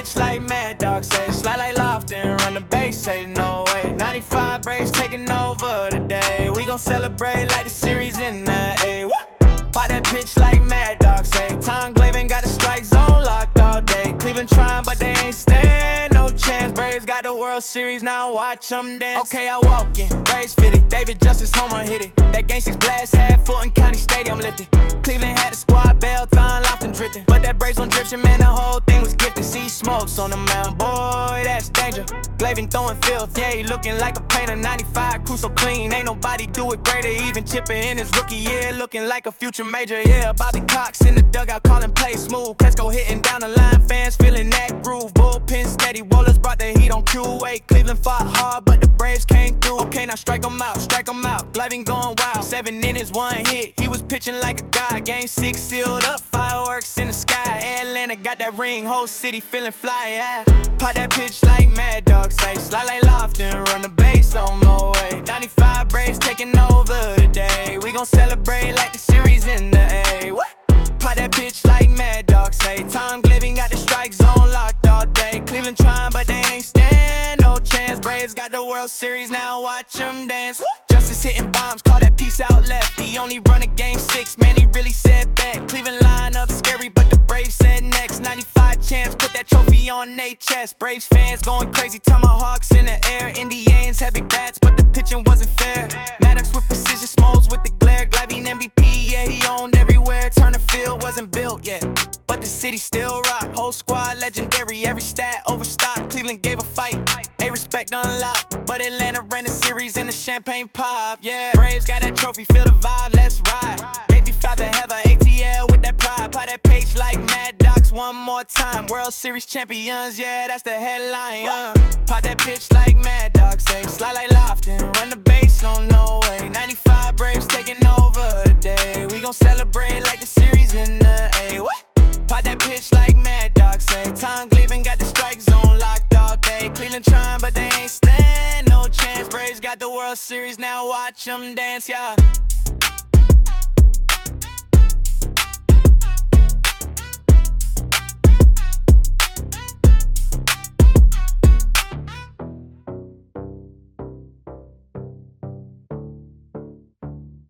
bitch like Mad Dog say. Slide like Lofton, run the base, say no way. 95 breaks taking over today. We gon' celebrate like the series in the A. Pop that bitch like Mad Dog say. Tom Glavine got a strike zone locked all day. Cleveland trying, but they ain't stand no chance. Braves got the World Series, now watch them dance. Okay, I walk in, Braves fitted. David Justice home hit it. That gang six blast had Fulton County Stadium lifted. Cleveland had a squad belt, Thon Lofton drifting. But that Braves on drippin', man, the whole thing was gifted. See smokes on the mountain, boy, that's danger. Glavine throwing filth, yeah, he looking like a painter. 95, crew so clean, ain't nobody do it greater. Even Chipper in his rookie year, looking like a future major, yeah. Bobby Cox in the dugout calling play smooth. Pesco hitting down the line, fans feeling that groove. Bullpen steady, Wohlers brought the heat on Q8. Cleveland fought hard, but the Braves came through. Okay, now strike 'em out, strike 'em out. Glavine going wild, seven innings, one hit. He was pitching like a god. Game six sealed up, fireworks in the sky. Atlanta got that ring, whole city feeling fly, yeah. Pop that pitch like Mad Dog say, slide like Lofton, run the base on no way. 95 Braves taking over today. We gon' celebrate like the series in the A. What? Pop that pitch like Mad Dog say. Tom Glavine got the strike zone locked all day. Cleveland trying, but they ain't stand no chance. Braves got the World Series now, watch them dance. Justice hitting bombs, call that piece out left. He only run a game six, man, he really said back. Cleveland put that trophy on their chest. Braves fans going crazy, tomahawks in the air. Indians big bats, but the pitching wasn't fair. Maddux with precision, Smoltz with the glare. Glavine MVP, yeah, he owned everywhere. Turner Field wasn't built yet, but the city still rock. Whole squad legendary, every stat overstocked. Cleveland gave a fight, a respect unlocked. But Atlanta ran the series in the champagne pop, yeah. Braves got that trophy, feel the vibe, let's ride. Five to have a ATL with that pride. Pop that page like Mad Docs one more time. World Series champions, yeah, that's the headline. Uh. Pop that pitch like Mad Dogs say. Slide like Lofton, run the base on no way. 95 Braves taking over today. We gon' celebrate like the series in the A. What? Pop that pitch like Mad Dog say. Tom Glavine got the strike zone locked all day. Cleveland trying, but they ain't stand no chance. Braves got the World Series now, watch them dance, yeah.